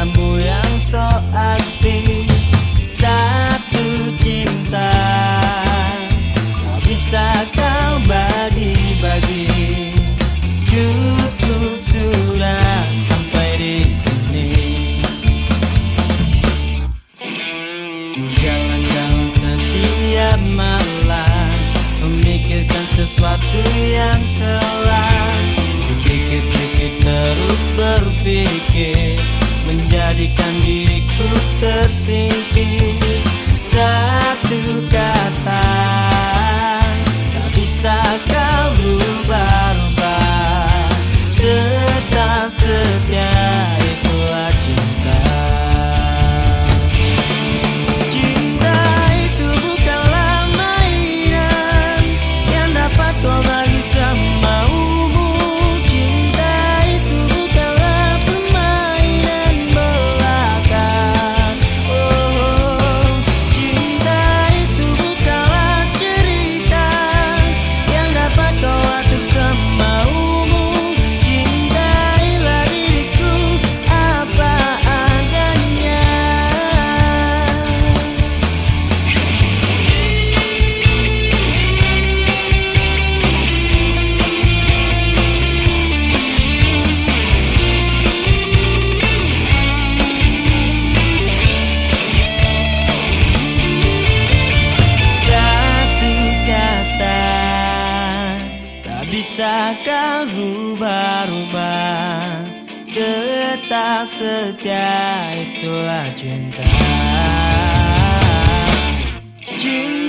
kamu yang so aksi Satu cinta. Bisa kau bagi-bagi Cukup sudah sampai di sini. Ku jalan-jalan setiap malam Memikirkan sesuatu yang telah Ku menjadikan diriku tersingkir. bisa kau rubah-rubah Tetap setia? Itulah cinta. Cinta